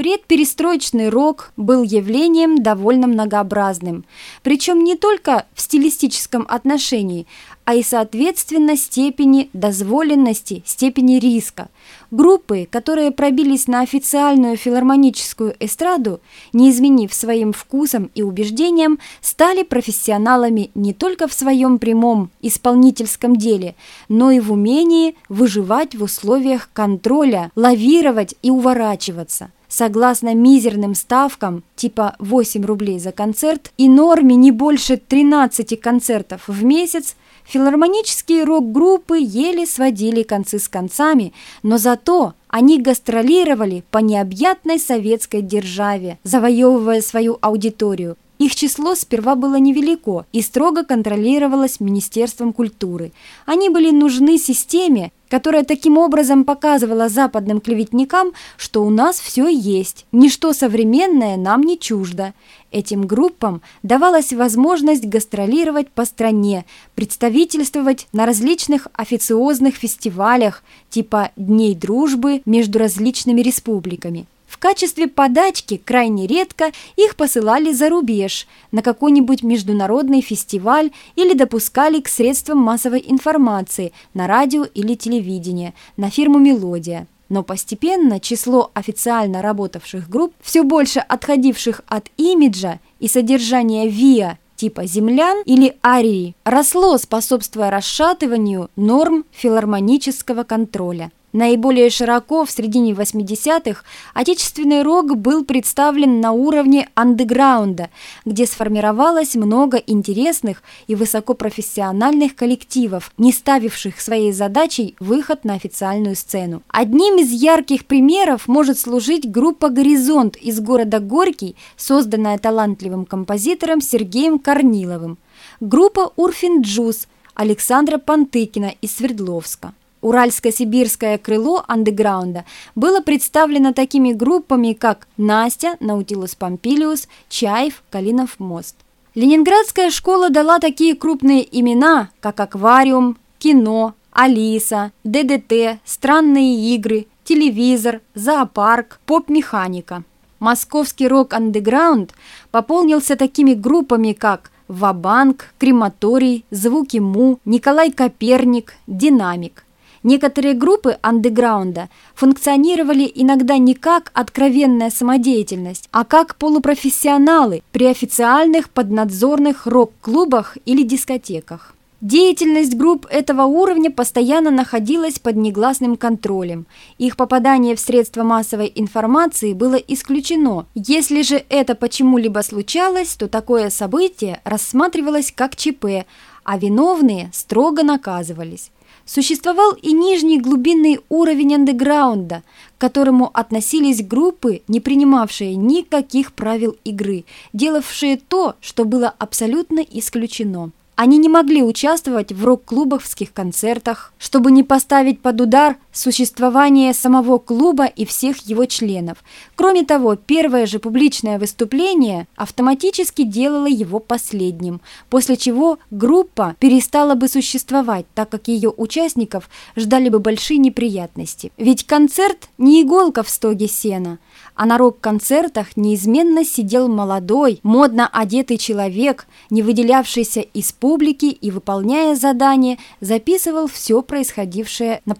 Предперестроечный рок был явлением довольно многообразным, причем не только в стилистическом отношении, а и соответственно степени дозволенности, степени риска. Группы, которые пробились на официальную филармоническую эстраду, не изменив своим вкусом и убеждениям, стали профессионалами не только в своем прямом исполнительском деле, но и в умении выживать в условиях контроля, лавировать и уворачиваться согласно мизерным ставкам типа 8 рублей за концерт и норме не больше 13 концертов в месяц, филармонические рок-группы еле сводили концы с концами, но зато они гастролировали по необъятной советской державе, завоевывая свою аудиторию. Их число сперва было невелико и строго контролировалось Министерством культуры. Они были нужны системе, которая таким образом показывала западным клеветникам, что у нас все есть, ничто современное нам не чуждо. Этим группам давалась возможность гастролировать по стране, представительствовать на различных официозных фестивалях типа Дней дружбы между различными республиками. В качестве подачки крайне редко их посылали за рубеж, на какой-нибудь международный фестиваль или допускали к средствам массовой информации на радио или телевидение, на фирму «Мелодия». Но постепенно число официально работавших групп, все больше отходивших от имиджа и содержания ВИА типа землян или арии, росло, способствуя расшатыванию норм филармонического контроля. Наиболее широко в середине 80-х отечественный рок был представлен на уровне андеграунда, где сформировалось много интересных и высокопрофессиональных коллективов, не ставивших своей задачей выход на официальную сцену. Одним из ярких примеров может служить группа «Горизонт» из города Горький, созданная талантливым композитором Сергеем Корниловым. Группа «Урфин Джуз» Александра Пантыкина из Свердловска. Уральско-сибирское крыло андеграунда было представлено такими группами, как Настя, Наутилус Помпилиус, Чаев, Калинов мост. Ленинградская школа дала такие крупные имена, как «Аквариум», «Кино», «Алиса», «ДДТ», «Странные игры», «Телевизор», «Зоопарк», «Поп-механика». Московский рок-андеграунд пополнился такими группами, как «Вабанк», «Крематорий», «Звуки Му», «Николай Коперник», «Динамик». Некоторые группы андеграунда функционировали иногда не как откровенная самодеятельность, а как полупрофессионалы при официальных поднадзорных рок-клубах или дискотеках. Деятельность групп этого уровня постоянно находилась под негласным контролем. Их попадание в средства массовой информации было исключено. Если же это почему-либо случалось, то такое событие рассматривалось как ЧП, а виновные строго наказывались. Существовал и нижний глубинный уровень андеграунда, к которому относились группы, не принимавшие никаких правил игры, делавшие то, что было абсолютно исключено. Они не могли участвовать в рок-клубовских концертах, чтобы не поставить под удар существование самого клуба и всех его членов. Кроме того, первое же публичное выступление автоматически делало его последним, после чего группа перестала бы существовать, так как ее участников ждали бы большие неприятности. Ведь концерт не иголка в стоге сена – а на рок-концертах неизменно сидел молодой, модно одетый человек, не выделявшийся из публики и, выполняя задание, записывал все происходившее на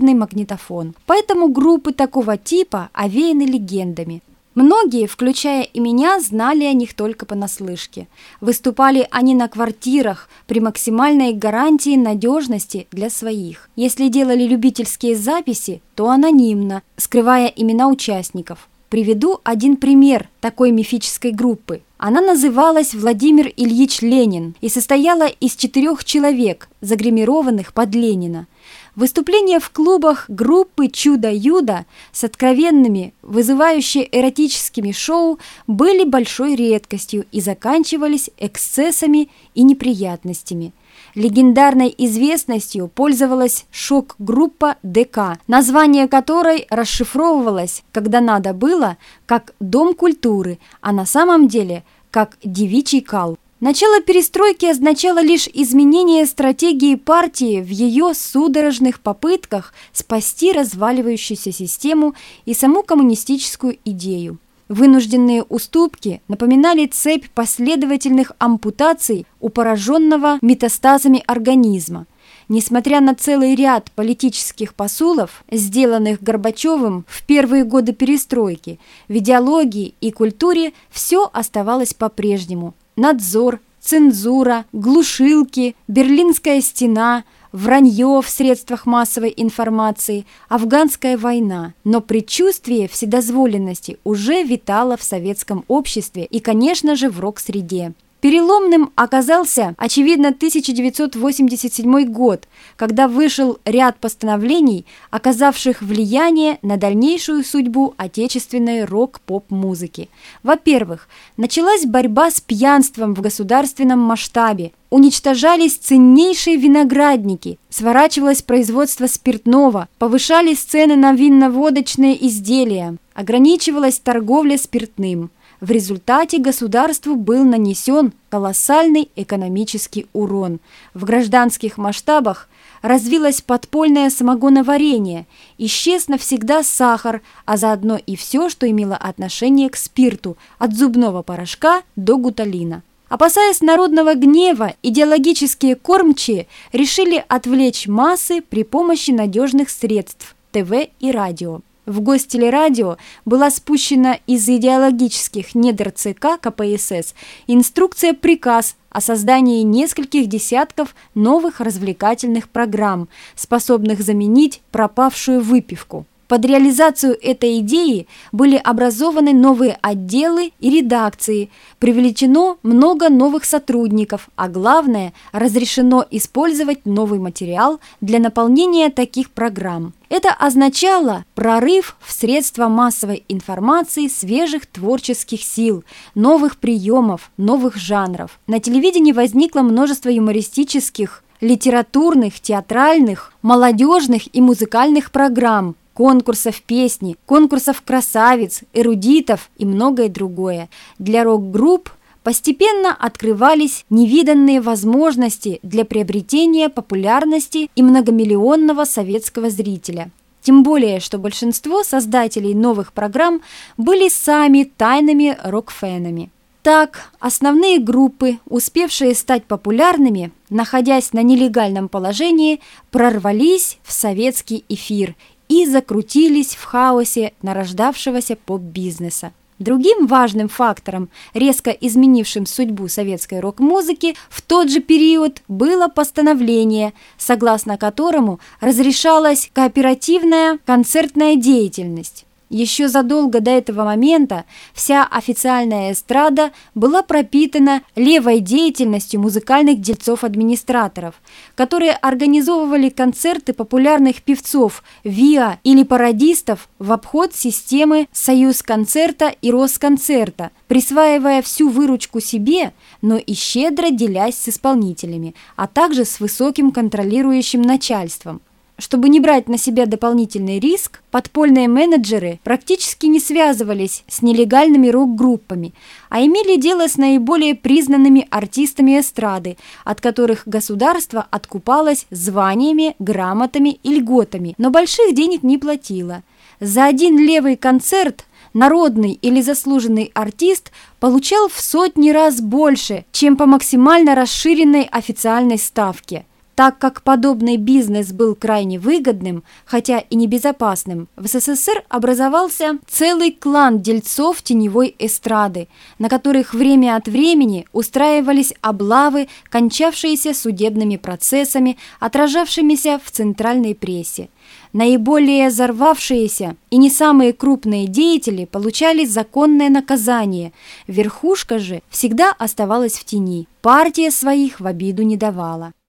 портативный магнитофон. Поэтому группы такого типа овеяны легендами. Многие, включая и меня, знали о них только понаслышке. Выступали они на квартирах при максимальной гарантии надежности для своих. Если делали любительские записи, то анонимно, скрывая имена участников. Приведу один пример такой мифической группы. Она называлась Владимир Ильич Ленин и состояла из четырех человек, загримированных под Ленина. Выступления в клубах группы «Чудо-Юдо» с откровенными, вызывающими эротическими шоу были большой редкостью и заканчивались эксцессами и неприятностями. Легендарной известностью пользовалась шок-группа ДК, название которой расшифровывалось, когда надо было, как «Дом культуры», а на самом деле как «Девичий кал». Начало перестройки означало лишь изменение стратегии партии в ее судорожных попытках спасти разваливающуюся систему и саму коммунистическую идею. Вынужденные уступки напоминали цепь последовательных ампутаций у пораженного метастазами организма. Несмотря на целый ряд политических посулов, сделанных Горбачевым в первые годы перестройки, в идеологии и культуре все оставалось по-прежнему – надзор, цензура, глушилки, Берлинская стена, вранье в средствах массовой информации, афганская война. Но предчувствие вседозволенности уже витало в советском обществе и, конечно же, в рок-среде. Переломным оказался, очевидно, 1987 год, когда вышел ряд постановлений, оказавших влияние на дальнейшую судьбу отечественной рок-поп-музыки. Во-первых, началась борьба с пьянством в государственном масштабе, уничтожались ценнейшие виноградники, сворачивалось производство спиртного, повышались цены на винно-водочные изделия, ограничивалась торговля спиртным – в результате государству был нанесен колоссальный экономический урон. В гражданских масштабах развилось подпольное самогоноварение, исчез навсегда сахар, а заодно и все, что имело отношение к спирту, от зубного порошка до гуталина. Опасаясь народного гнева, идеологические кормчие решили отвлечь массы при помощи надежных средств – ТВ и радио. В Гостелерадио была спущена из идеологических недр ЦК КПСС инструкция-приказ о создании нескольких десятков новых развлекательных программ, способных заменить пропавшую выпивку. Под реализацию этой идеи были образованы новые отделы и редакции, привлечено много новых сотрудников, а главное, разрешено использовать новый материал для наполнения таких программ. Это означало прорыв в средства массовой информации свежих творческих сил, новых приемов, новых жанров. На телевидении возникло множество юмористических, литературных, театральных, молодежных и музыкальных программ, конкурсов песни, конкурсов красавиц, эрудитов и многое другое. Для рок-групп постепенно открывались невиданные возможности для приобретения популярности и многомиллионного советского зрителя. Тем более, что большинство создателей новых программ были сами тайными рок-фенами. Так, основные группы, успевшие стать популярными, находясь на нелегальном положении, прорвались в советский эфир и закрутились в хаосе нарождавшегося поп-бизнеса. Другим важным фактором, резко изменившим судьбу советской рок-музыки, в тот же период было постановление, согласно которому разрешалась кооперативная концертная деятельность. Еще задолго до этого момента вся официальная эстрада была пропитана левой деятельностью музыкальных дельцов-администраторов, которые организовывали концерты популярных певцов ВИА или пародистов в обход системы «Союз концерта» и «Росконцерта», присваивая всю выручку себе, но и щедро делясь с исполнителями, а также с высоким контролирующим начальством – чтобы не брать на себя дополнительный риск, подпольные менеджеры практически не связывались с нелегальными рок-группами, а имели дело с наиболее признанными артистами эстрады, от которых государство откупалось званиями, грамотами и льготами, но больших денег не платило. За один левый концерт народный или заслуженный артист получал в сотни раз больше, чем по максимально расширенной официальной ставке – так как подобный бизнес был крайне выгодным, хотя и небезопасным, в СССР образовался целый клан дельцов теневой эстрады, на которых время от времени устраивались облавы, кончавшиеся судебными процессами, отражавшимися в центральной прессе. Наиболее взорвавшиеся и не самые крупные деятели получали законное наказание, верхушка же всегда оставалась в тени, партия своих в обиду не давала.